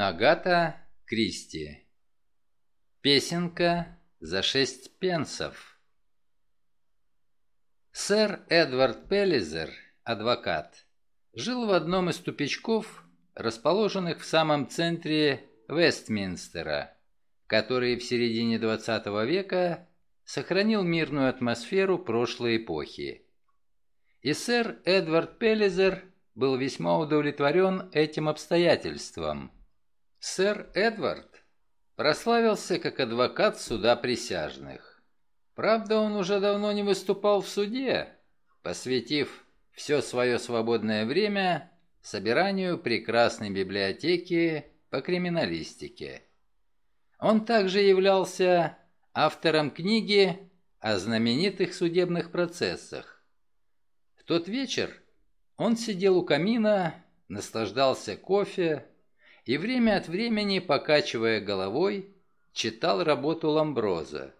Агата Кристи. Песенка за шесть пенсов. Сэр Эдвард Пеллизер, адвокат, жил в одном из тупичков, расположенных в самом центре Вестминстера, который в середине 20 века сохранил мирную атмосферу прошлой эпохи. И сэр Эдвард Пеллизер был весьма удовлетворен этим обстоятельством – Сэр Эдвард прославился как адвокат суда присяжных. Правда, он уже давно не выступал в суде, посвятив все свое свободное время собиранию прекрасной библиотеки по криминалистике. Он также являлся автором книги о знаменитых судебных процессах. В тот вечер он сидел у камина, наслаждался кофе, и время от времени, покачивая головой, читал работу Ламброза.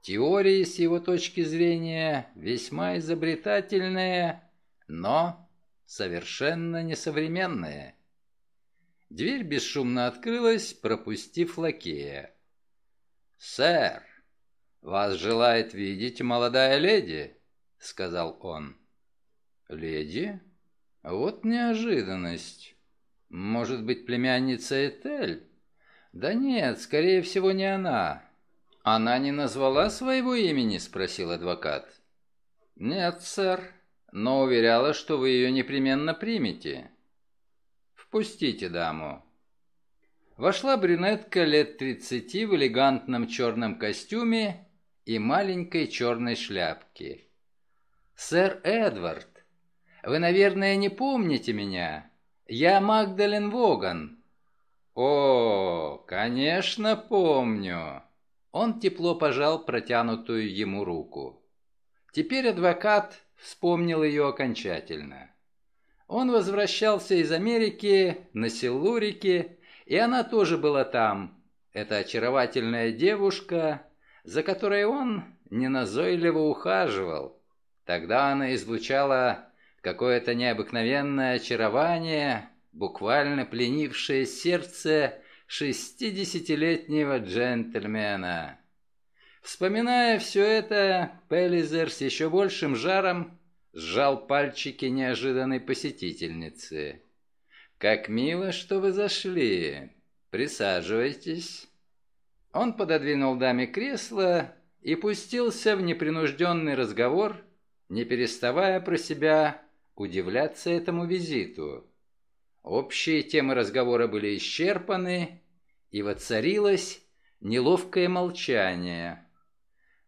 Теории с его точки зрения весьма изобретательные, но совершенно несовременные. Дверь бесшумно открылась, пропустив лакея. «Сэр, вас желает видеть молодая леди», — сказал он. «Леди? Вот неожиданность. Может быть, племянница Этель? Да нет, скорее всего, не она. Она не назвала своего имени, спросил адвокат. Нет, сэр, но уверяла, что вы ее непременно примете. Впустите даму. Вошла брюнетка лет тридцати в элегантном черном костюме и маленькой черной шляпке. «Сэр Эдвард, вы, наверное, не помните меня?» Я Магдален Воган». «О, конечно, помню». Он тепло пожал протянутую ему руку. Теперь адвокат вспомнил ее окончательно. Он возвращался из Америки на Силлурике, и она тоже была там. Эта очаровательная девушка, за которой он неназойливо ухаживал. Тогда она излучала какое-то необыкновенное очарование, буквально пленившее сердце шестидесятилетнего джентльмена. Вспоминая все это, Пеллизер с еще большим жаром сжал пальчики неожиданной посетительницы. «Как мило, что вы зашли. Присаживайтесь». Он пододвинул даме кресло и пустился в непринужденный разговор, не переставая про себя удивляться этому визиту. Общие темы разговора были исчерпаны, и воцарилось неловкое молчание.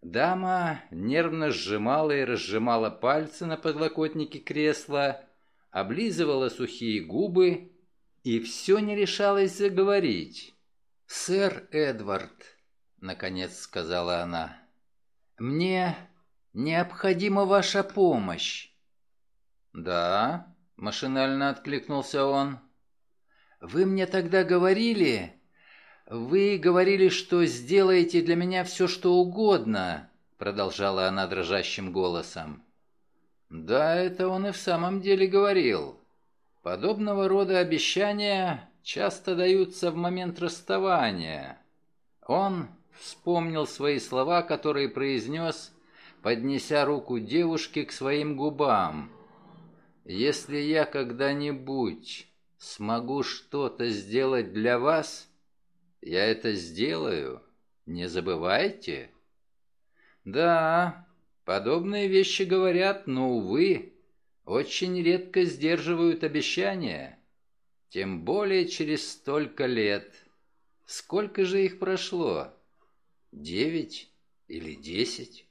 Дама нервно сжимала и разжимала пальцы на подлокотнике кресла, облизывала сухие губы и все не решалась заговорить. «Сэр Эдвард», — наконец сказала она, — «мне необходима ваша помощь». «Да», — машинально откликнулся он. «Вы мне тогда говорили... Вы говорили, что сделаете для меня все, что угодно», — продолжала она дрожащим голосом. «Да, это он и в самом деле говорил. Подобного рода обещания часто даются в момент расставания». Он вспомнил свои слова, которые произнес, поднеся руку девушки к своим губам — если я когда-нибудь смогу что-то сделать для вас, я это сделаю. Не забывайте. Да, подобные вещи говорят, но, увы, очень редко сдерживают обещания. Тем более через столько лет. Сколько же их прошло? Девять или десять?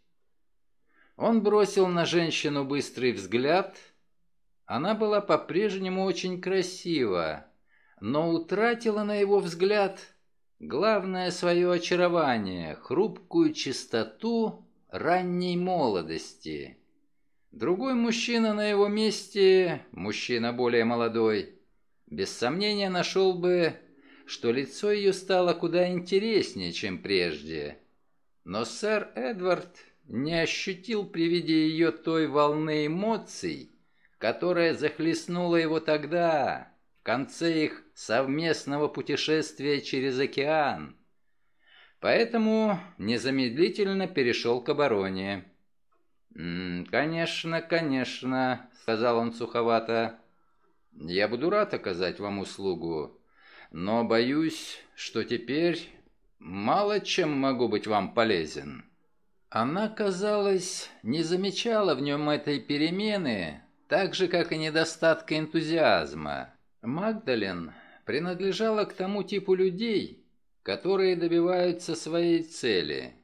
Он бросил на женщину быстрый взгляд — она была по-прежнему очень красива, но утратила на его взгляд главное свое очарование, хрупкую чистоту ранней молодости. Другой мужчина на его месте, мужчина более молодой, без сомнения нашел бы, что лицо ее стало куда интереснее, чем прежде. Но сэр Эдвард не ощутил при виде ее той волны эмоций, которая захлестнула его тогда, в конце их совместного путешествия через океан. Поэтому незамедлительно перешел к обороне. «Конечно, конечно», — сказал он суховато. «Я буду рад оказать вам услугу, но боюсь, что теперь мало чем могу быть вам полезен». Она, казалось, не замечала в нем этой перемены, так же, как и недостатка энтузиазма. Магдален принадлежала к тому типу людей, которые добиваются своей цели.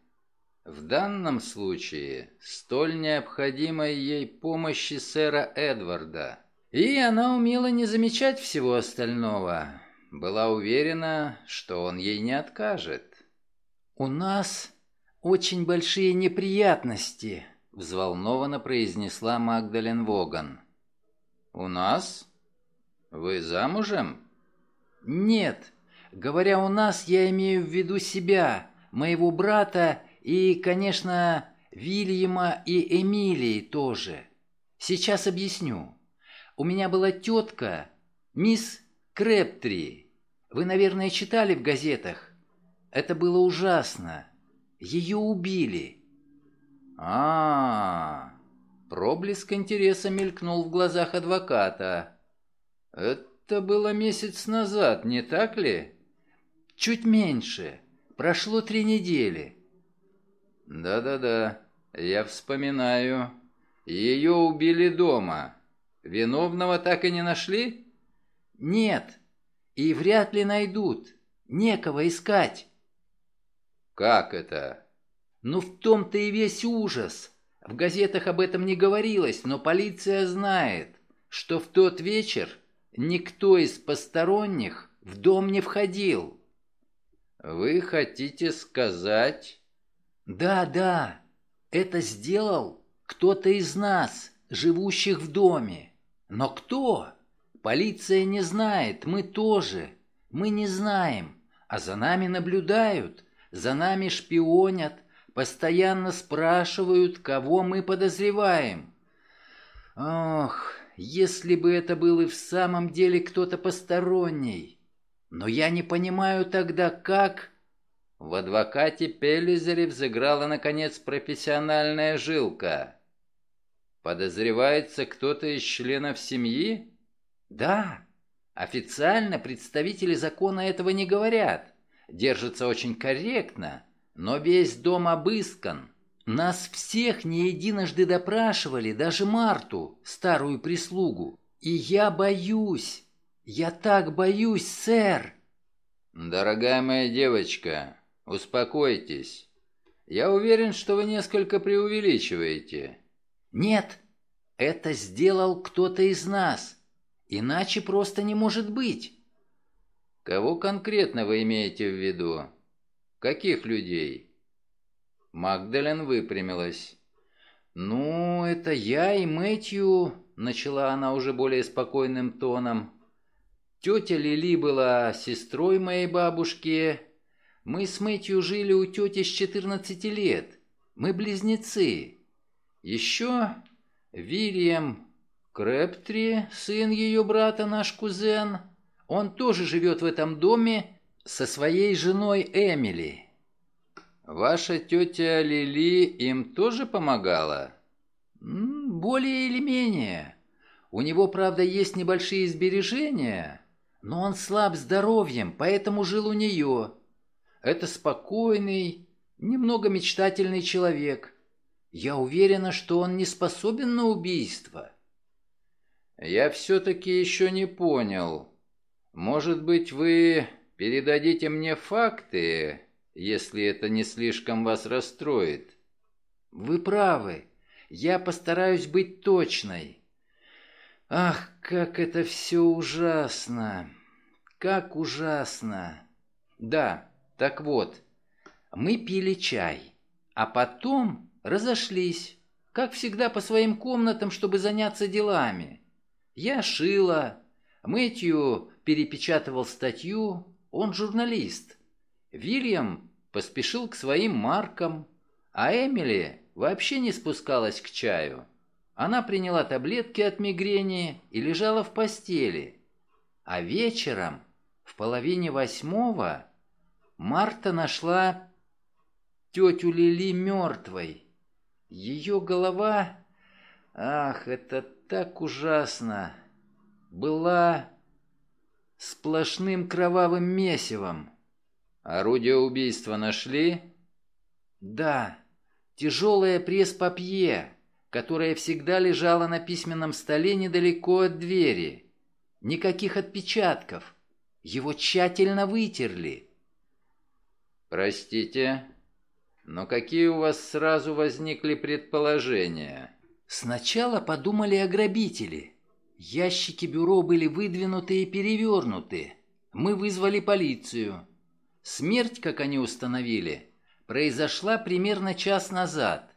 В данном случае столь необходимой ей помощи сэра Эдварда. И она умела не замечать всего остального. Была уверена, что он ей не откажет. «У нас очень большие неприятности», — взволнованно произнесла Магдален Воган. «У нас? Вы замужем?» «Нет. Говоря «у нас», я имею в виду себя, моего брата и, конечно, Вильяма и Эмилии тоже. Сейчас объясню. У меня была тетка, мисс Крэптри. Вы, наверное, читали в газетах. Это было ужасно. Ее убили. А, -а, -а проблеск интереса мелькнул в глазах адвоката. Это было месяц назад, не так ли? Чуть меньше. Прошло три недели. Да-да-да, я вспоминаю. Ее убили дома. Виновного так и не нашли? Нет. И вряд ли найдут. Некого искать. «Как это?» «Ну в том-то и весь ужас. В газетах об этом не говорилось, но полиция знает, что в тот вечер никто из посторонних в дом не входил». «Вы хотите сказать...» «Да, да, это сделал кто-то из нас, живущих в доме. Но кто? Полиция не знает, мы тоже. Мы не знаем, а за нами наблюдают. За нами шпионят, постоянно спрашивают, кого мы подозреваем. Ох, если бы это был и в самом деле кто-то посторонний. Но я не понимаю тогда, как... В адвокате Пеллизере взыграла, наконец, профессиональная жилка. Подозревается кто-то из членов семьи? Да. Официально представители закона этого не говорят держится очень корректно, но весь дом обыскан. Нас всех не единожды допрашивали, даже Марту, старую прислугу. И я боюсь, я так боюсь, сэр. Дорогая моя девочка, успокойтесь. Я уверен, что вы несколько преувеличиваете. Нет, это сделал кто-то из нас. Иначе просто не может быть. Кого конкретно вы имеете в виду? Каких людей? Магдален выпрямилась. «Ну, это я и Мэтью», — начала она уже более спокойным тоном. «Тетя Лили была сестрой моей бабушки. Мы с Мэтью жили у тети с 14 лет. Мы близнецы. Еще Вильям Крэптри, сын ее брата, наш кузен, он тоже живет в этом доме со своей женой Эмили. Ваша тетя Лили им тоже помогала? Более или менее. У него, правда, есть небольшие сбережения, но он слаб здоровьем, поэтому жил у нее. Это спокойный, немного мечтательный человек. Я уверена, что он не способен на убийство. Я все-таки еще не понял, может быть, вы передадите мне факты, если это не слишком вас расстроит? Вы правы. Я постараюсь быть точной. Ах, как это все ужасно. Как ужасно. Да, так вот, мы пили чай, а потом разошлись, как всегда по своим комнатам, чтобы заняться делами. Я шила, Мэтью перепечатывал статью, он журналист. Вильям поспешил к своим маркам, а Эмили вообще не спускалась к чаю. Она приняла таблетки от мигрени и лежала в постели. А вечером в половине восьмого Марта нашла тетю Лили мертвой. Ее голова... Ах, это так ужасно! Была сплошным кровавым месивом. Орудие убийства нашли? Да, тяжелое пресс-папье, которое всегда лежало на письменном столе недалеко от двери. Никаких отпечатков. Его тщательно вытерли. Простите, но какие у вас сразу возникли предположения? Сначала подумали о грабителе. Ящики бюро были выдвинуты и перевернуты. Мы вызвали полицию. Смерть, как они установили, произошла примерно час назад.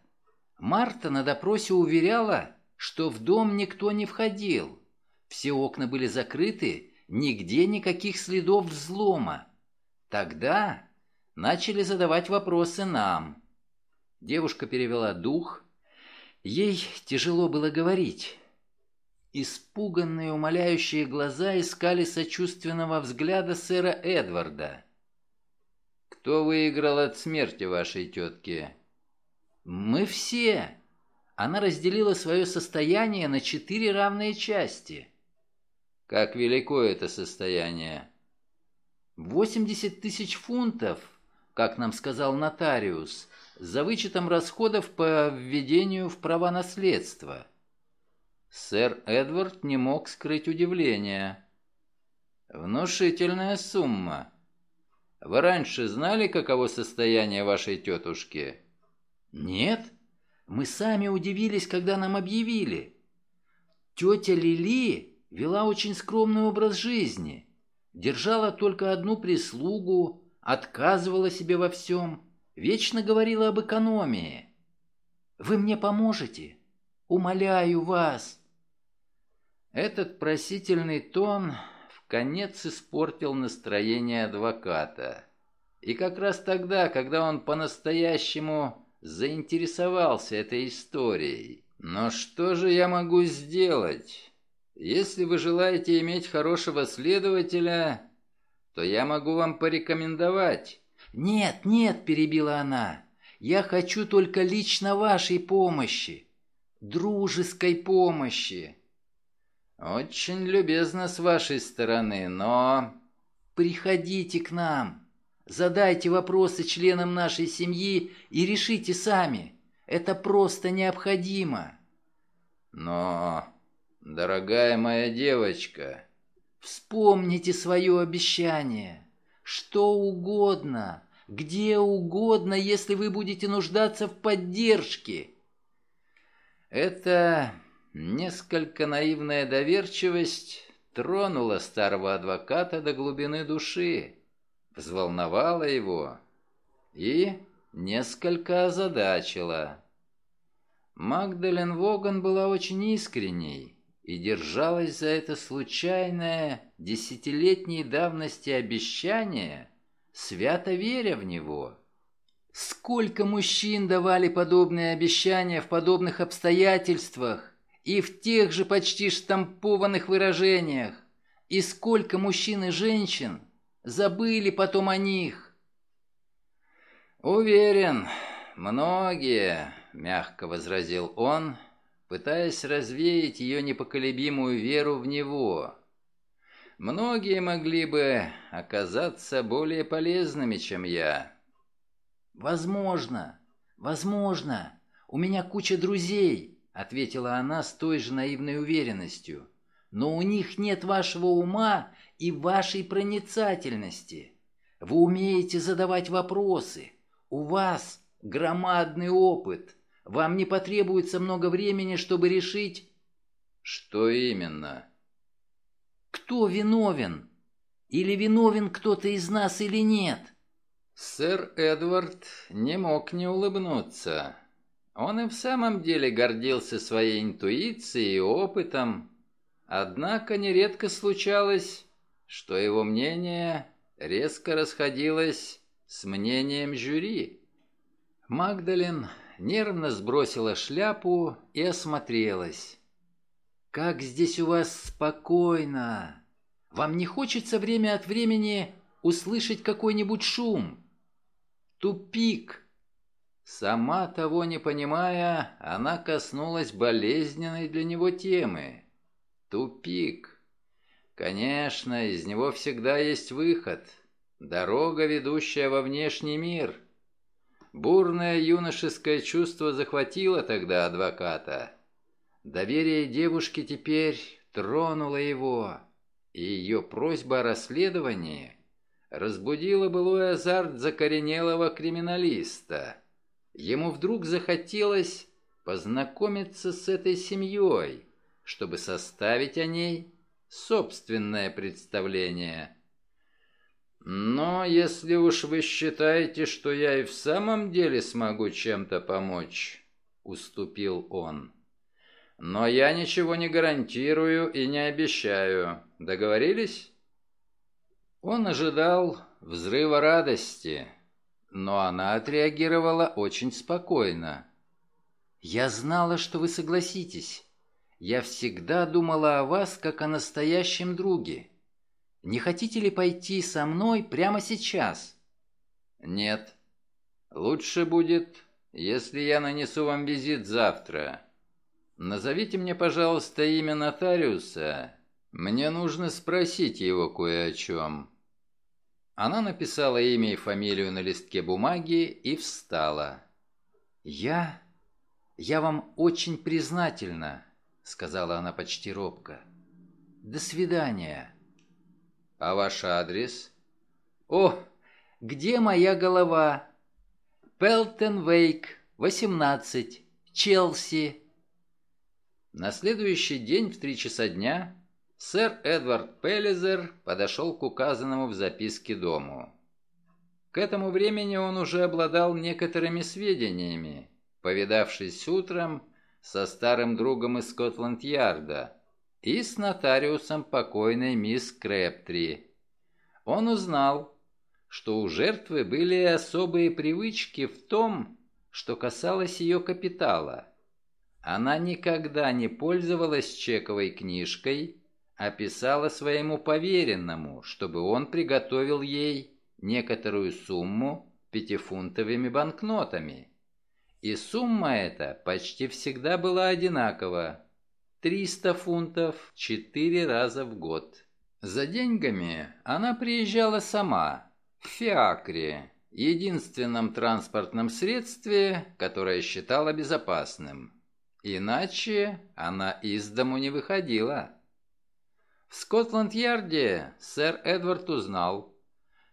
Марта на допросе уверяла, что в дом никто не входил. Все окна были закрыты, нигде никаких следов взлома. Тогда начали задавать вопросы нам. Девушка перевела дух. Ей тяжело было говорить. Испуганные, умоляющие глаза искали сочувственного взгляда сэра Эдварда. «Кто выиграл от смерти вашей тетки?» «Мы все!» Она разделила свое состояние на четыре равные части. «Как велико это состояние?» «Восемьдесят тысяч фунтов», как нам сказал нотариус, за вычетом расходов по введению в права наследства. Сэр Эдвард не мог скрыть удивления. «Внушительная сумма. Вы раньше знали, каково состояние вашей тетушки?» «Нет. Мы сами удивились, когда нам объявили. Тетя Лили вела очень скромный образ жизни, держала только одну прислугу, отказывала себе во всем, вечно говорила об экономии. Вы мне поможете? Умоляю вас!» Этот просительный тон в конец испортил настроение адвоката. И как раз тогда, когда он по-настоящему заинтересовался этой историей. Но что же я могу сделать? Если вы желаете иметь хорошего следователя, то я могу вам порекомендовать». «Нет, нет», — перебила она, — «я хочу только лично вашей помощи, дружеской помощи». «Очень любезно с вашей стороны, но...» «Приходите к нам, задайте вопросы членам нашей семьи и решите сами. Это просто необходимо». «Но, дорогая моя девочка...» Вспомните свое обещание. Что угодно, где угодно, если вы будете нуждаться в поддержке. Это несколько наивная доверчивость тронула старого адвоката до глубины души, взволновала его и несколько озадачила. Магдален Воган была очень искренней и держалась за это случайное десятилетней давности обещание, свято веря в него. Сколько мужчин давали подобные обещания в подобных обстоятельствах и в тех же почти штампованных выражениях, и сколько мужчин и женщин забыли потом о них. «Уверен, многие», — мягко возразил он, — пытаясь развеять ее непоколебимую веру в него. Многие могли бы оказаться более полезными, чем я. «Возможно, возможно. У меня куча друзей», — ответила она с той же наивной уверенностью. «Но у них нет вашего ума и вашей проницательности. Вы умеете задавать вопросы. У вас громадный опыт». Вам не потребуется много времени, чтобы решить...» «Что именно?» «Кто виновен? Или виновен кто-то из нас или нет?» Сэр Эдвард не мог не улыбнуться. Он и в самом деле гордился своей интуицией и опытом, однако нередко случалось, что его мнение резко расходилось с мнением жюри. Магдалин нервно сбросила шляпу и осмотрелась. «Как здесь у вас спокойно! Вам не хочется время от времени услышать какой-нибудь шум? Тупик. Сама того не понимая, она коснулась болезненной для него темы. Тупик. Конечно, из него всегда есть выход. Дорога, ведущая во внешний мир. Бурное юношеское чувство захватило тогда адвоката. Доверие девушки теперь тронуло его, и ее просьба о расследовании разбудила былой азарт закоренелого криминалиста. Ему вдруг захотелось познакомиться с этой семьей, чтобы составить о ней собственное представление. Но если уж вы считаете, что я и в самом деле смогу чем-то помочь, уступил он. Но я ничего не гарантирую и не обещаю. Договорились? Он ожидал взрыва радости, но она отреагировала очень спокойно. «Я знала, что вы согласитесь. Я всегда думала о вас, как о настоящем друге. Не хотите ли пойти со мной прямо сейчас?» «Нет. Лучше будет, если я нанесу вам визит завтра. Назовите мне, пожалуйста, имя нотариуса. Мне нужно спросить его кое о чем». Она написала имя и фамилию на листке бумаги и встала. «Я... я вам очень признательна», — сказала она почти робко. «До свидания». «А ваш адрес?» «О, где моя голова?» «Пелтон-Вейк, 18, Челси». На следующий день в три часа дня сэр Эдвард Пеллизер подошел к указанному в записке дому. К этому времени он уже обладал некоторыми сведениями, повидавшись утром со старым другом из Скотланд-Ярда, и с нотариусом покойной мисс Крэптри. Он узнал, что у жертвы были особые привычки в том, что касалось ее капитала. Она никогда не пользовалась чековой книжкой, а писала своему поверенному, чтобы он приготовил ей некоторую сумму пятифунтовыми банкнотами. И сумма эта почти всегда была одинакова 300 фунтов четыре раза в год. За деньгами она приезжала сама, в Фиакре, единственном транспортном средстве, которое считала безопасным. Иначе она из дому не выходила. В Скотланд-Ярде сэр Эдвард узнал,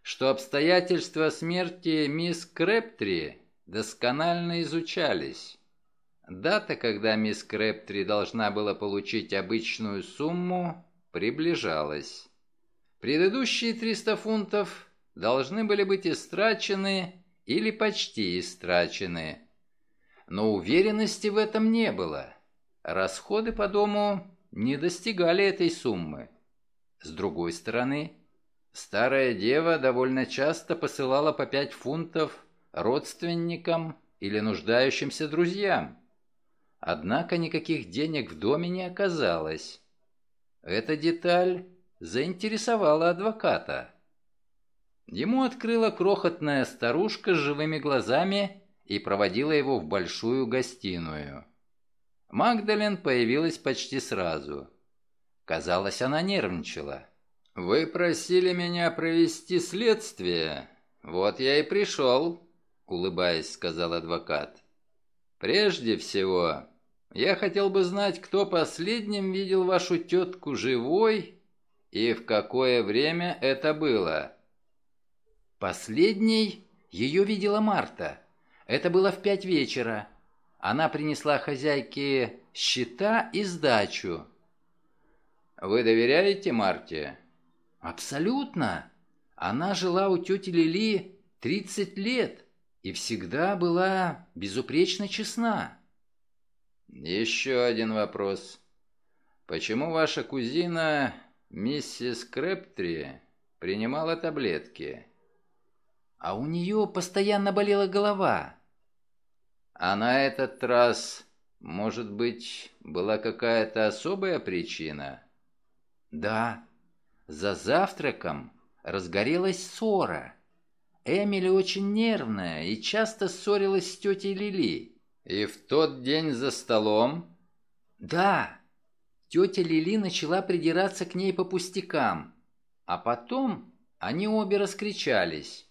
что обстоятельства смерти мисс Крэптри досконально изучались. Дата, когда мисс Крэптри должна была получить обычную сумму, приближалась. Предыдущие 300 фунтов должны были быть истрачены или почти истрачены. Но уверенности в этом не было. Расходы по дому не достигали этой суммы. С другой стороны, старая дева довольно часто посылала по 5 фунтов родственникам или нуждающимся друзьям. Однако никаких денег в доме не оказалось. Эта деталь заинтересовала адвоката. Ему открыла крохотная старушка с живыми глазами и проводила его в большую гостиную. Магдален появилась почти сразу. Казалось, она нервничала. «Вы просили меня провести следствие. Вот я и пришел», — улыбаясь, сказал адвокат. Прежде всего, я хотел бы знать, кто последним видел вашу тетку живой и в какое время это было. Последней ее видела Марта. Это было в пять вечера. Она принесла хозяйке счета и сдачу. Вы доверяете Марте? Абсолютно. Она жила у тети Лили 30 лет и всегда была безупречно честна. Еще один вопрос. Почему ваша кузина, миссис Крэптри, принимала таблетки? А у нее постоянно болела голова. А на этот раз, может быть, была какая-то особая причина? Да. За завтраком разгорелась ссора. Эмили очень нервная и часто ссорилась с тетей Лили. И в тот день за столом... Да, тетя Лили начала придираться к ней по пустякам, а потом они обе раскричались.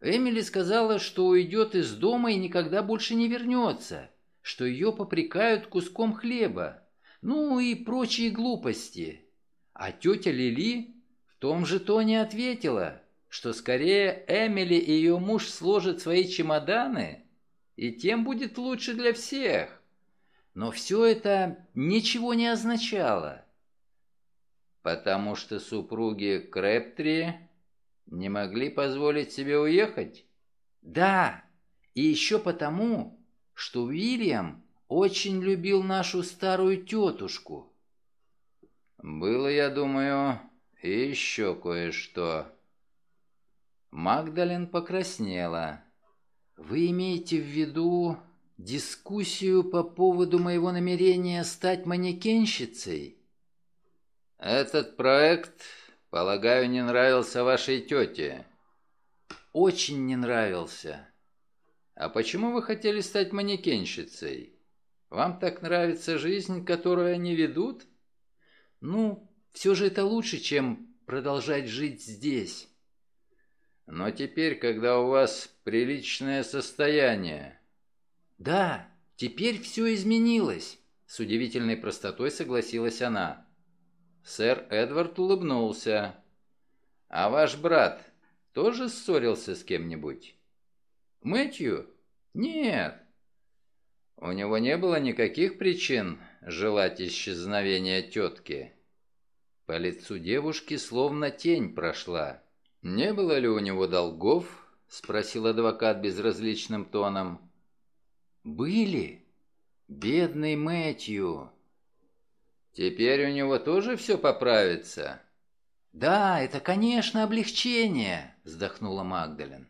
Эмили сказала, что уйдет из дома и никогда больше не вернется, что ее попрекают куском хлеба, ну и прочие глупости. А тетя Лили в том же тоне ответила, что скорее Эмили и ее муж сложат свои чемоданы, и тем будет лучше для всех. Но все это ничего не означало, потому что супруги Крэптри не могли позволить себе уехать? Да, и еще потому, что Уильям очень любил нашу старую тетушку. Было, я думаю, еще кое-что. Магдалин покраснела. Вы имеете в виду дискуссию по поводу моего намерения стать манекенщицей? Этот проект, полагаю, не нравился вашей тете. Очень не нравился. А почему вы хотели стать манекенщицей? Вам так нравится жизнь, которую они ведут? Ну, все же это лучше, чем продолжать жить здесь. Но теперь, когда у вас приличное состояние... Да, теперь все изменилось, с удивительной простотой согласилась она. Сэр Эдвард улыбнулся. А ваш брат тоже ссорился с кем-нибудь? Мэтью? Нет. У него не было никаких причин желать исчезновения тетки. По лицу девушки словно тень прошла. «Не было ли у него долгов?» — спросил адвокат безразличным тоном. «Были. Бедный Мэтью». «Теперь у него тоже все поправится?» «Да, это, конечно, облегчение», — вздохнула Магдалин.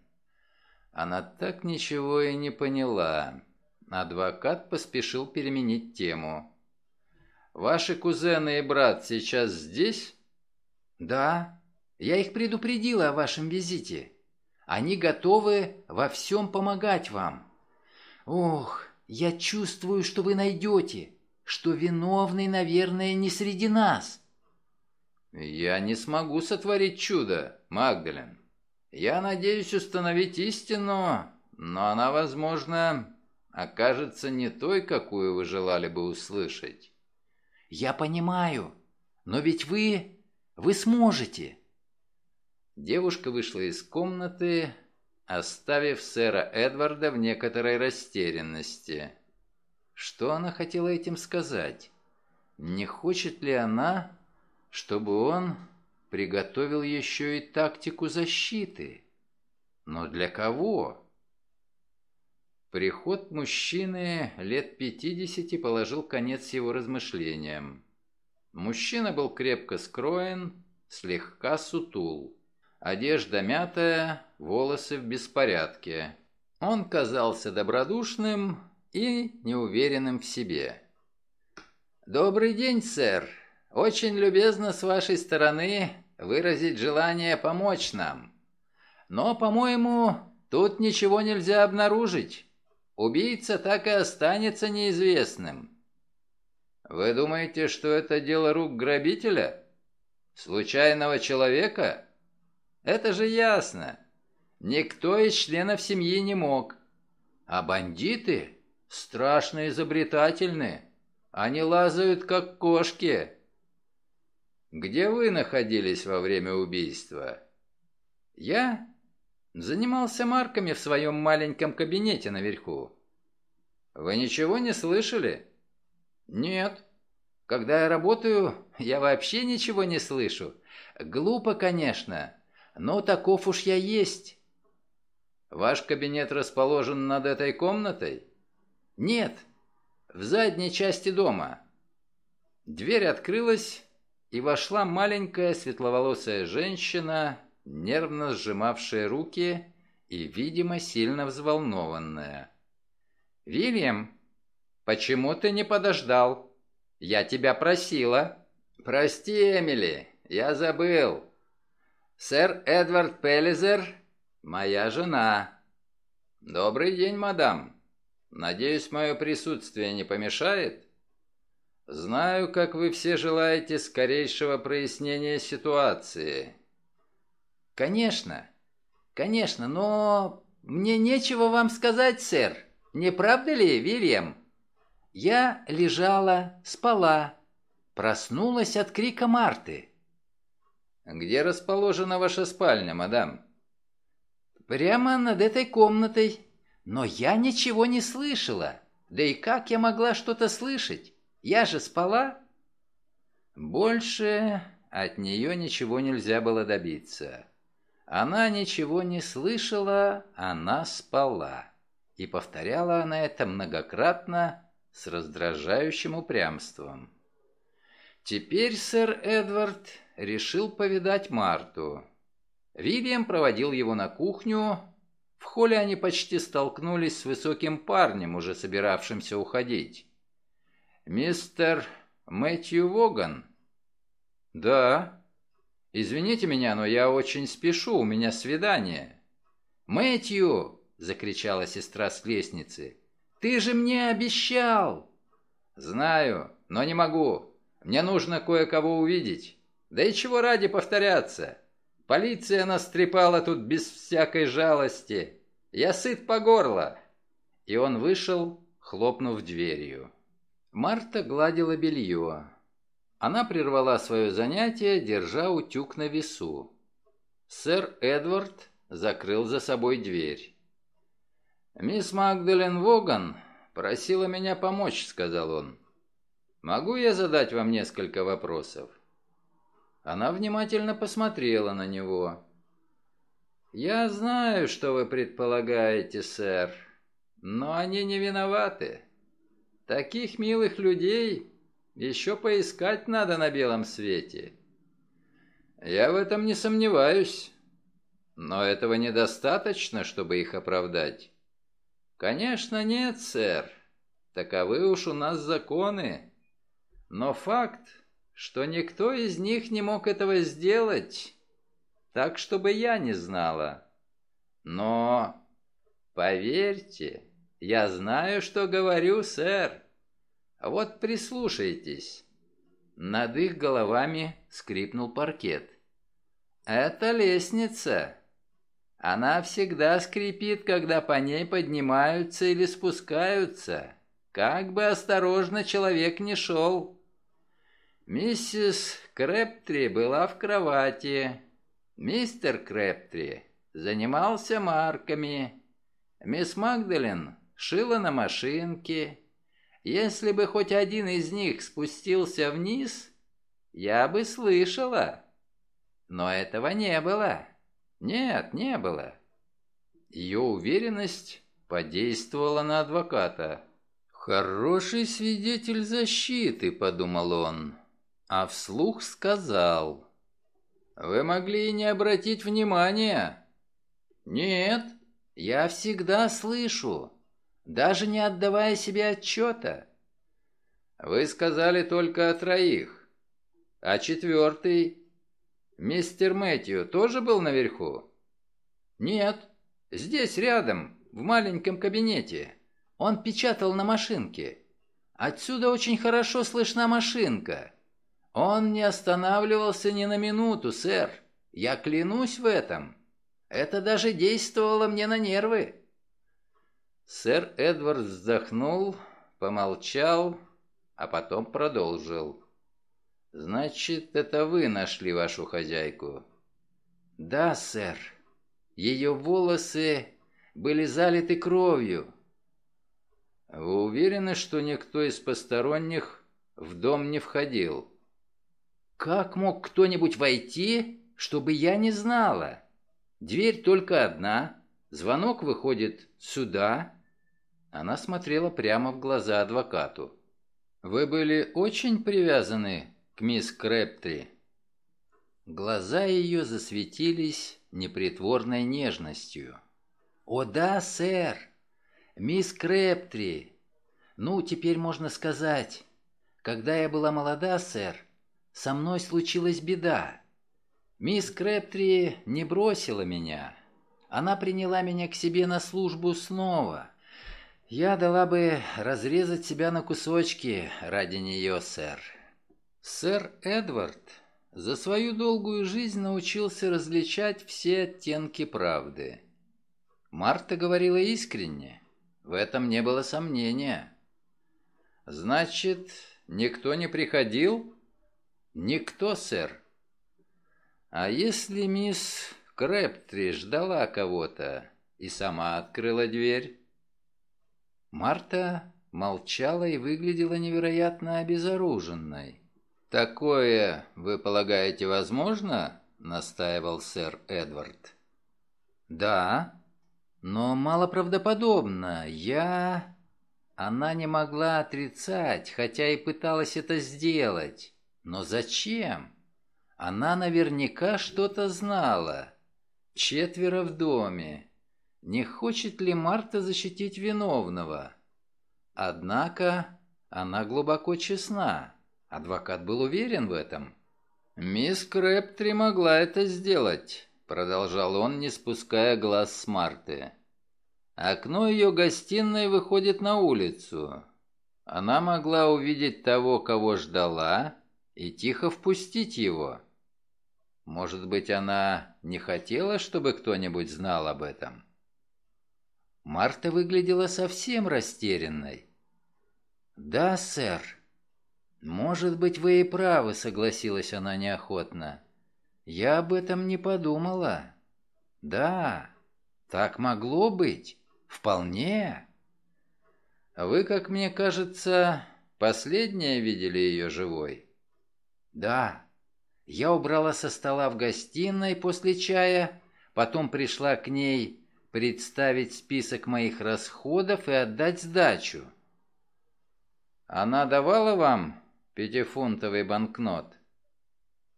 Она так ничего и не поняла. Адвокат поспешил переменить тему. «Ваши кузены и брат сейчас здесь?» «Да. Я их предупредила о вашем визите. Они готовы во всем помогать вам. Ох, я чувствую, что вы найдете, что виновный, наверное, не среди нас». «Я не смогу сотворить чудо, Магдалин. Я надеюсь установить истину, но она, возможно, окажется не той, какую вы желали бы услышать. Я понимаю, но ведь вы... вы сможете. Девушка вышла из комнаты, оставив сэра Эдварда в некоторой растерянности. Что она хотела этим сказать? Не хочет ли она, чтобы он приготовил еще и тактику защиты? Но для кого? Приход мужчины лет пятидесяти положил конец его размышлениям. Мужчина был крепко скроен, слегка сутул. Одежда мятая, волосы в беспорядке. Он казался добродушным и неуверенным в себе. «Добрый день, сэр. Очень любезно с вашей стороны выразить желание помочь нам. Но, по-моему, тут ничего нельзя обнаружить». Убийца так и останется неизвестным. Вы думаете, что это дело рук грабителя? Случайного человека? Это же ясно. Никто из членов семьи не мог. А бандиты страшно изобретательны. Они лазают, как кошки. Где вы находились во время убийства? Я Занимался марками в своем маленьком кабинете наверху. Вы ничего не слышали? Нет. Когда я работаю, я вообще ничего не слышу. Глупо, конечно, но таков уж я есть. Ваш кабинет расположен над этой комнатой? Нет, в задней части дома. Дверь открылась, и вошла маленькая светловолосая женщина нервно сжимавшая руки и, видимо, сильно взволнованная. «Вильям, почему ты не подождал? Я тебя просила». «Прости, Эмили, Я забыл. Сэр Эдвард Пеллизер — моя жена. Добрый день, мадам. Надеюсь, мое присутствие не помешает? Знаю, как вы все желаете скорейшего прояснения ситуации. Конечно, конечно, но мне нечего вам сказать, сэр. Не правда ли, Вильям? Я лежала, спала, проснулась от крика Марты. Где расположена ваша спальня, мадам? Прямо над этой комнатой. Но я ничего не слышала. Да и как я могла что-то слышать? Я же спала. Больше от нее ничего нельзя было добиться. Она ничего не слышала, она спала. И повторяла она это многократно с раздражающим упрямством. Теперь сэр Эдвард решил повидать Марту. Вильям проводил его на кухню. В холле они почти столкнулись с высоким парнем, уже собиравшимся уходить. «Мистер Мэтью Воган?» «Да. Извините меня, но я очень спешу, у меня свидание». «Мэтью!» — закричала сестра с лестницы. «Ты же мне обещал!» «Знаю, но не могу. Мне нужно кое-кого увидеть. Да и чего ради повторяться? Полиция настрепала тут без всякой жалости. Я сыт по горло». И он вышел, хлопнув дверью. Марта гладила белье. Она прервала свое занятие, держа утюг на весу. Сэр Эдвард закрыл за собой дверь. «Мисс Магдален Воган просила меня помочь», — сказал он. «Могу я задать вам несколько вопросов?» Она внимательно посмотрела на него. «Я знаю, что вы предполагаете, сэр, но они не виноваты. Таких милых людей еще поискать надо на белом свете. Я в этом не сомневаюсь. Но этого недостаточно, чтобы их оправдать. Конечно, нет, сэр. Таковы уж у нас законы. Но факт, что никто из них не мог этого сделать, так, чтобы я не знала. Но, поверьте, «Я знаю, что говорю, сэр. Вот прислушайтесь». Над их головами скрипнул паркет. «Это лестница. Она всегда скрипит, когда по ней поднимаются или спускаются, как бы осторожно человек не шел». Миссис Крэптри была в кровати. Мистер Крэптри занимался марками. Мисс Магдалин шила на машинке. Если бы хоть один из них спустился вниз, я бы слышала. Но этого не было. Нет, не было. Ее уверенность подействовала на адвоката. «Хороший свидетель защиты», — подумал он, а вслух сказал. «Вы могли и не обратить внимания». «Нет, я всегда слышу даже не отдавая себе отчета. Вы сказали только о троих. А четвертый? Мистер Мэтью тоже был наверху? Нет, здесь рядом, в маленьком кабинете. Он печатал на машинке. Отсюда очень хорошо слышна машинка. Он не останавливался ни на минуту, сэр. Я клянусь в этом. Это даже действовало мне на нервы. Сэр Эдвард вздохнул, помолчал, а потом продолжил. «Значит, это вы нашли вашу хозяйку?» «Да, сэр. Ее волосы были залиты кровью». «Вы уверены, что никто из посторонних в дом не входил?» «Как мог кто-нибудь войти, чтобы я не знала? Дверь только одна, звонок выходит сюда, она смотрела прямо в глаза адвокату. «Вы были очень привязаны к мисс Крэптри?» Глаза ее засветились непритворной нежностью. «О да, сэр! Мисс Крэптри! Ну, теперь можно сказать, когда я была молода, сэр, со мной случилась беда. Мисс Крэптри не бросила меня. Она приняла меня к себе на службу снова. Я дала бы разрезать себя на кусочки ради нее, сэр. Сэр Эдвард за свою долгую жизнь научился различать все оттенки правды. Марта говорила искренне, в этом не было сомнения. «Значит, никто не приходил?» «Никто, сэр». «А если мисс Крэптри ждала кого-то и сама открыла дверь?» Марта молчала и выглядела невероятно обезоруженной. «Такое, вы полагаете, возможно?» — настаивал сэр Эдвард. «Да, но малоправдоподобно. Я...» Она не могла отрицать, хотя и пыталась это сделать. Но зачем? Она наверняка что-то знала. Четверо в доме. Не хочет ли Марта защитить виновного? Однако она глубоко честна. Адвокат был уверен в этом. «Мисс Крэптри могла это сделать», — продолжал он, не спуская глаз с Марты. «Окно ее гостиной выходит на улицу. Она могла увидеть того, кого ждала, и тихо впустить его. Может быть, она не хотела, чтобы кто-нибудь знал об этом?» Марта выглядела совсем растерянной. «Да, сэр», «Может быть, вы и правы», — согласилась она неохотно. «Я об этом не подумала». «Да, так могло быть. Вполне». «Вы, как мне кажется, последнее видели ее живой?» «Да. Я убрала со стола в гостиной после чая, потом пришла к ней представить список моих расходов и отдать сдачу». «Она давала вам Пятифунтовый банкнот.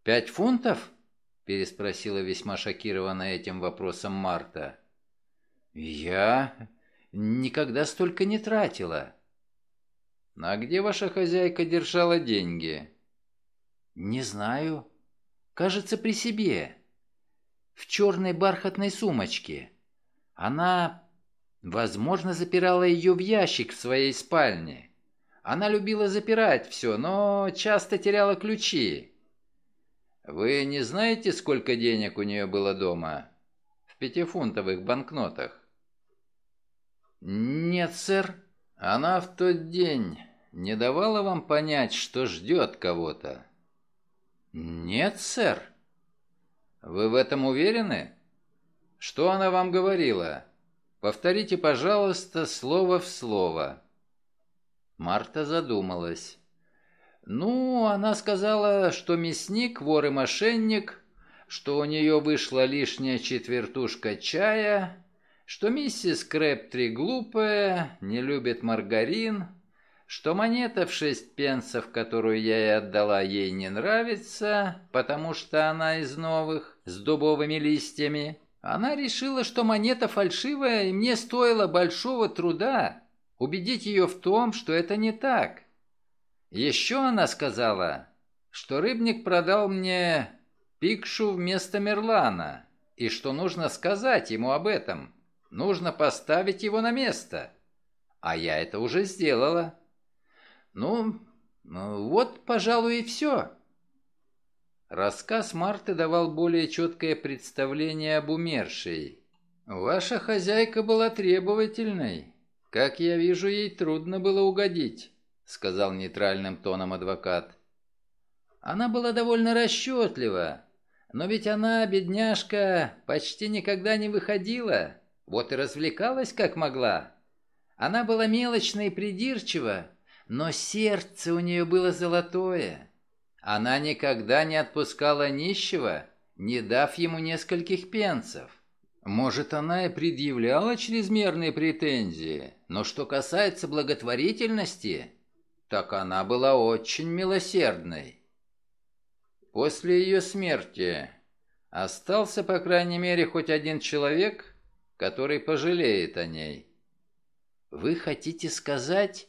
«Пять фунтов?» – переспросила весьма шокированная этим вопросом Марта. «Я никогда столько не тратила». «А где ваша хозяйка держала деньги?» «Не знаю. Кажется, при себе. В черной бархатной сумочке. Она, возможно, запирала ее в ящик в своей спальне». Она любила запирать все, но часто теряла ключи. Вы не знаете, сколько денег у нее было дома? В пятифунтовых банкнотах? Нет, сэр. Она в тот день не давала вам понять, что ждет кого-то? Нет, сэр. Вы в этом уверены? Что она вам говорила? Повторите, пожалуйста, слово в слово. Марта задумалась. «Ну, она сказала, что мясник, вор и мошенник, что у нее вышла лишняя четвертушка чая, что миссис Крэптри глупая, не любит маргарин, что монета в шесть пенсов, которую я ей отдала, ей не нравится, потому что она из новых, с дубовыми листьями. Она решила, что монета фальшивая, и мне стоило большого труда убедить ее в том, что это не так. Еще она сказала, что рыбник продал мне пикшу вместо Мерлана, и что нужно сказать ему об этом. Нужно поставить его на место. А я это уже сделала. Ну, вот, пожалуй, и все. Рассказ Марты давал более четкое представление об умершей. Ваша хозяйка была требовательной, «Как я вижу, ей трудно было угодить», — сказал нейтральным тоном адвокат. «Она была довольно расчетлива, но ведь она, бедняжка, почти никогда не выходила, вот и развлекалась как могла. Она была мелочна и придирчива, но сердце у нее было золотое. Она никогда не отпускала нищего, не дав ему нескольких пенсов. Может, она и предъявляла чрезмерные претензии, но что касается благотворительности, так она была очень милосердной. После ее смерти остался, по крайней мере, хоть один человек, который пожалеет о ней. Вы хотите сказать...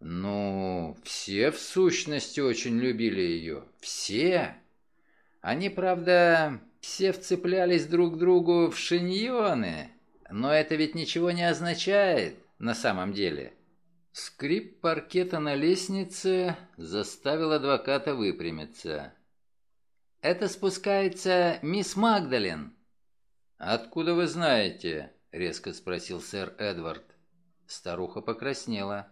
Ну, все в сущности очень любили ее. Все. Они, правда, все вцеплялись друг к другу в шиньоны, но это ведь ничего не означает на самом деле. Скрип паркета на лестнице заставил адвоката выпрямиться. «Это спускается мисс Магдалин». «Откуда вы знаете?» — резко спросил сэр Эдвард. Старуха покраснела.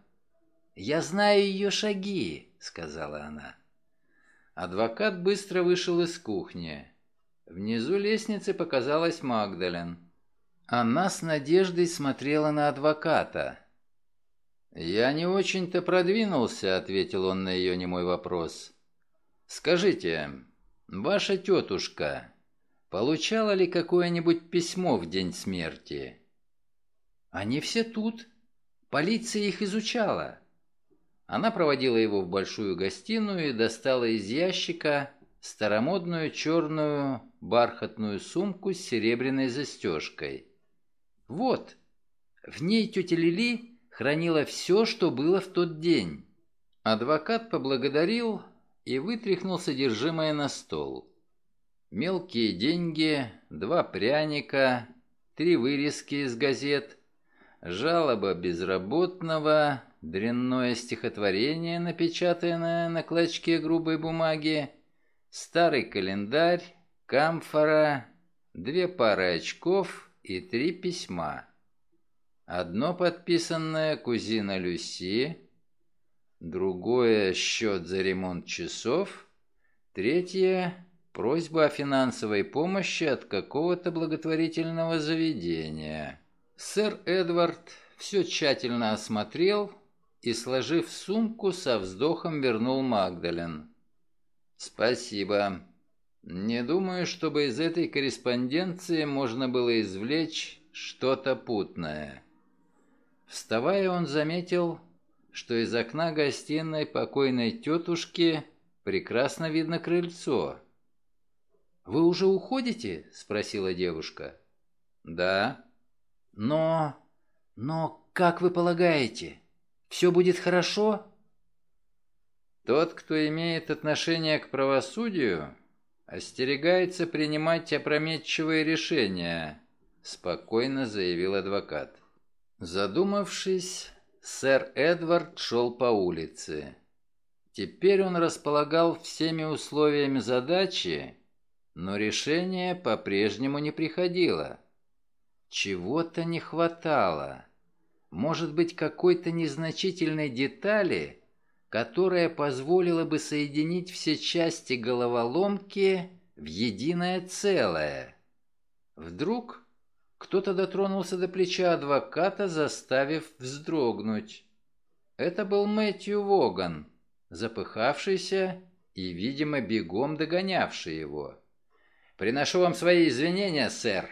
«Я знаю ее шаги», — сказала она. Адвокат быстро вышел из кухни. Внизу лестницы показалась Магдалин. Она с надеждой смотрела на адвоката. «Я не очень-то продвинулся», — ответил он на ее немой вопрос. «Скажите, ваша тетушка получала ли какое-нибудь письмо в день смерти?» «Они все тут. Полиция их изучала». Она проводила его в большую гостиную и достала из ящика старомодную черную бархатную сумку с серебряной застежкой. «Вот, в ней тетя Лили хранила все, что было в тот день». Адвокат поблагодарил и вытряхнул содержимое на стол. Мелкие деньги, два пряника, три вырезки из газет, жалоба безработного, дрянное стихотворение, напечатанное на клочке грубой бумаги, старый календарь, камфора, две пары очков и три письма. Одно подписанное кузина Люси, другое счет за ремонт часов, третье просьба о финансовой помощи от какого-то благотворительного заведения. Сэр Эдвард все тщательно осмотрел и, сложив сумку, со вздохом вернул Магдален. «Спасибо. Не думаю, чтобы из этой корреспонденции можно было извлечь что-то путное». Вставая, он заметил, что из окна гостиной покойной тетушки прекрасно видно крыльцо. «Вы уже уходите?» — спросила девушка. «Да». «Но... но как вы полагаете?» Все будет хорошо?» Тот, кто имеет отношение к правосудию, остерегается принимать опрометчивые решения, спокойно заявил адвокат. Задумавшись, сэр Эдвард шел по улице. Теперь он располагал всеми условиями задачи, но решение по-прежнему не приходило. Чего-то не хватало может быть какой-то незначительной детали, которая позволила бы соединить все части головоломки в единое целое. Вдруг кто-то дотронулся до плеча адвоката, заставив вздрогнуть. Это был Мэтью Воган, запыхавшийся и, видимо, бегом догонявший его. «Приношу вам свои извинения, сэр.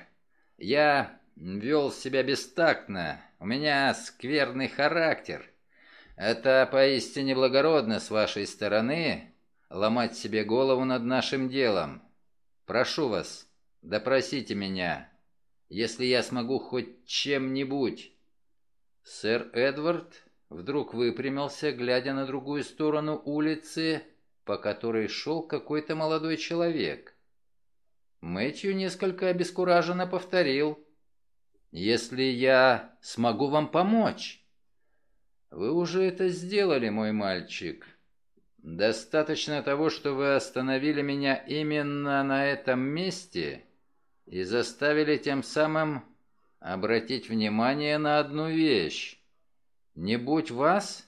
Я вел себя бестактно, у меня скверный характер. Это поистине благородно с вашей стороны ломать себе голову над нашим делом. Прошу вас, допросите меня, если я смогу хоть чем-нибудь». Сэр Эдвард вдруг выпрямился, глядя на другую сторону улицы, по которой шел какой-то молодой человек. Мэтью несколько обескураженно повторил если я смогу вам помочь. Вы уже это сделали, мой мальчик. Достаточно того, что вы остановили меня именно на этом месте и заставили тем самым обратить внимание на одну вещь. Не будь вас,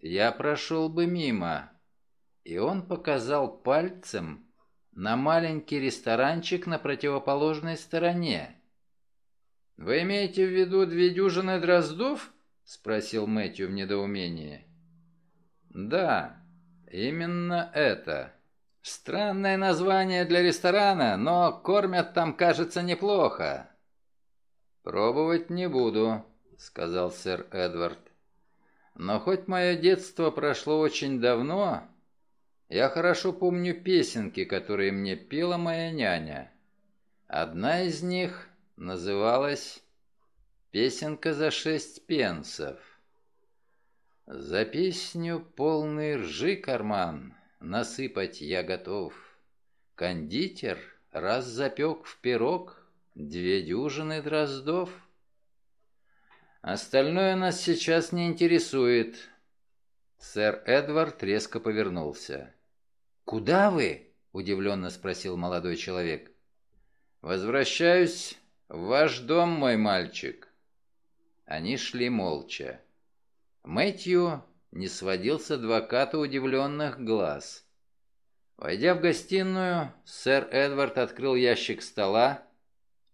я прошел бы мимо. И он показал пальцем на маленький ресторанчик на противоположной стороне. «Вы имеете в виду две дюжины дроздов?» — спросил Мэтью в недоумении. «Да, именно это. Странное название для ресторана, но кормят там, кажется, неплохо». «Пробовать не буду», — сказал сэр Эдвард. «Но хоть мое детство прошло очень давно, я хорошо помню песенки, которые мне пела моя няня. Одна из них называлась «Песенка за шесть пенсов». За песню полный ржи карман насыпать я готов. Кондитер раз запек в пирог две дюжины дроздов. Остальное нас сейчас не интересует. Сэр Эдвард резко повернулся. «Куда вы?» — удивленно спросил молодой человек. «Возвращаюсь ваш дом, мой мальчик». Они шли молча. Мэтью не сводил с адвоката удивленных глаз. Войдя в гостиную, сэр Эдвард открыл ящик стола,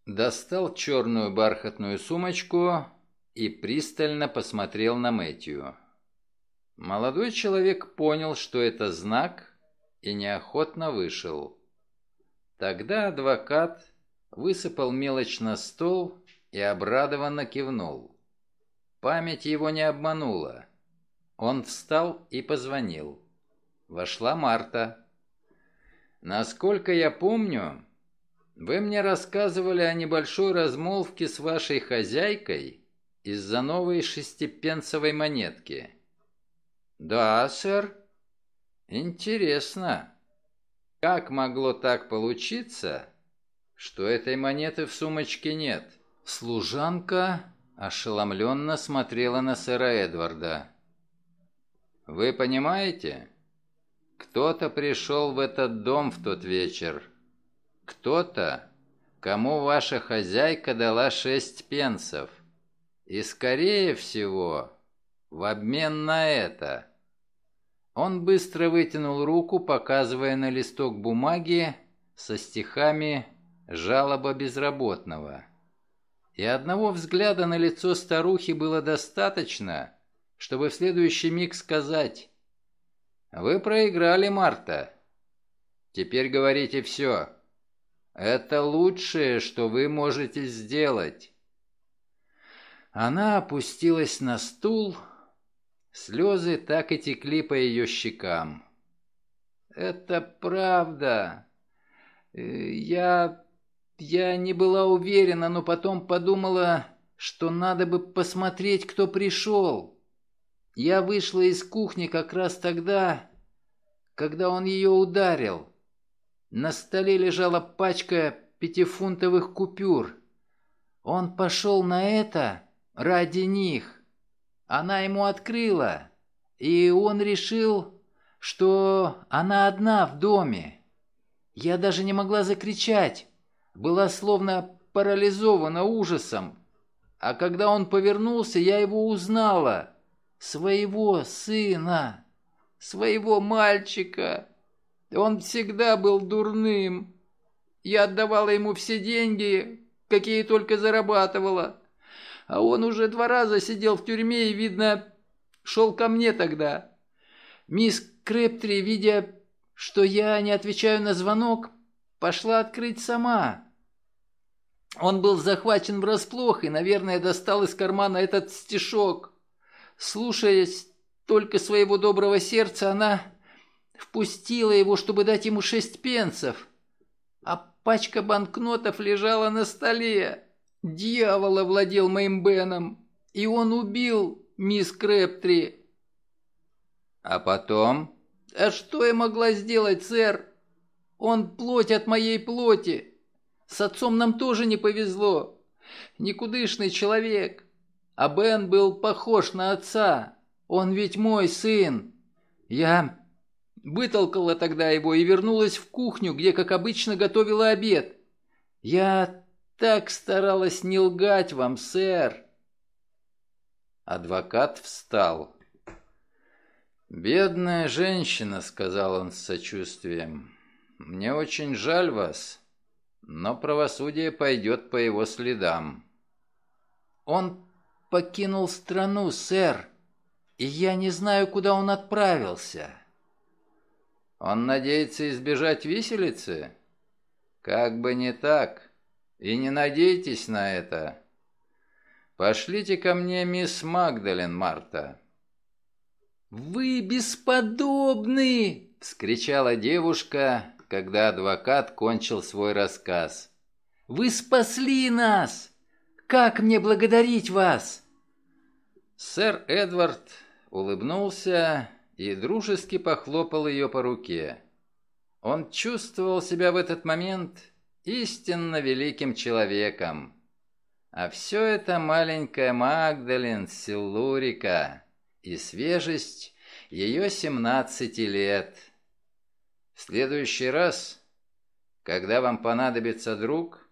достал черную бархатную сумочку и пристально посмотрел на Мэтью. Молодой человек понял, что это знак, и неохотно вышел. Тогда адвокат высыпал мелочь на стол и обрадованно кивнул. Память его не обманула. Он встал и позвонил. Вошла Марта. «Насколько я помню, вы мне рассказывали о небольшой размолвке с вашей хозяйкой из-за новой шестипенсовой монетки». «Да, сэр». «Интересно, как могло так получиться, что этой монеты в сумочке нет?» Служанка ошеломленно смотрела на сэра Эдварда. Вы понимаете? Кто-то пришел в этот дом в тот вечер. Кто-то, кому ваша хозяйка дала шесть пенсов. И, скорее всего, в обмен на это. Он быстро вытянул руку, показывая на листок бумаги со стихами «Жалоба безработного». И одного взгляда на лицо старухи было достаточно, чтобы в следующий миг сказать «Вы проиграли, Марта. Теперь говорите все. Это лучшее, что вы можете сделать». Она опустилась на стул, слезы так и текли по ее щекам. «Это правда. Э, я... я не была уверена, но потом подумала, что надо бы посмотреть, кто пришел. Я вышла из кухни как раз тогда, когда он ее ударил. На столе лежала пачка пятифунтовых купюр. Он пошел на это ради них. Она ему открыла, и он решил, что она одна в доме. Я даже не могла закричать, была словно парализована ужасом. А когда он повернулся, я его узнала — своего сына, своего мальчика. Он всегда был дурным. Я отдавала ему все деньги, какие только зарабатывала. А он уже два раза сидел в тюрьме и, видно, шел ко мне тогда. Мисс Крептри, видя, что я не отвечаю на звонок, пошла открыть сама. Он был захвачен врасплох и, наверное, достал из кармана этот стишок. Слушаясь только своего доброго сердца, она впустила его, чтобы дать ему шесть пенсов. А пачка банкнотов лежала на столе. Дьявол овладел моим Беном, и он убил мисс Крэптри. А потом? А что я могла сделать, сэр? Он плоть от моей плоти. С отцом нам тоже не повезло. Никудышный человек. А Бен был похож на отца. Он ведь мой сын. Я вытолкала тогда его и вернулась в кухню, где, как обычно, готовила обед. Я так старалась не лгать вам, сэр. Адвокат встал. «Бедная женщина», — сказал он с сочувствием. «Мне очень жаль вас, но правосудие пойдет по его следам». Он покинул страну, сэр, и я не знаю, куда он отправился». «Он надеется избежать виселицы?» «Как бы не так. И не надейтесь на это. Пошлите ко мне мисс Магдален, Марта». «Вы бесподобны!» — вскричала девушка, когда адвокат кончил свой рассказ. «Вы спасли нас! Как мне благодарить вас?» Сэр Эдвард улыбнулся и дружески похлопал ее по руке. Он чувствовал себя в этот момент истинно великим человеком. А все это маленькая Магдалин Силлурика и свежесть ее 17 лет. Следующий раз, когда вам понадобится друг,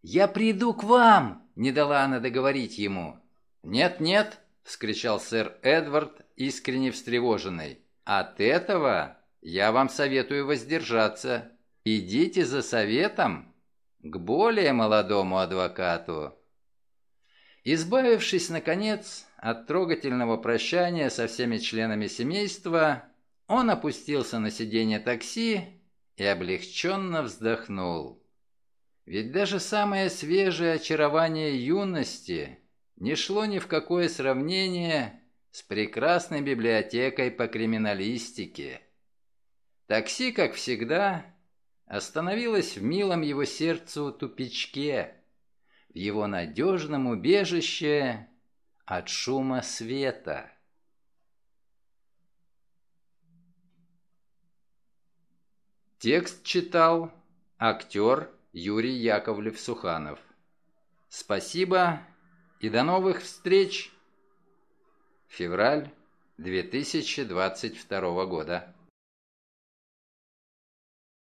«Я приду к вам!» — не дала она договорить ему. «Нет-нет!» — вскричал сэр Эдвард, искренне встревоженный. «От этого я вам советую воздержаться. Идите за советом к более молодому адвокату». Избавившись, наконец, от трогательного прощания со всеми членами семейства, он опустился на сиденье такси и облегченно вздохнул. Ведь даже самое свежее очарование юности не шло ни в какое сравнение с прекрасной библиотекой по криминалистике. Такси, как всегда, остановилось в милом его сердцу тупичке, в его надежном убежище от шума света. Текст читал актер Юрий Яковлев-Суханов. Спасибо и до новых встреч! Февраль 2022 года.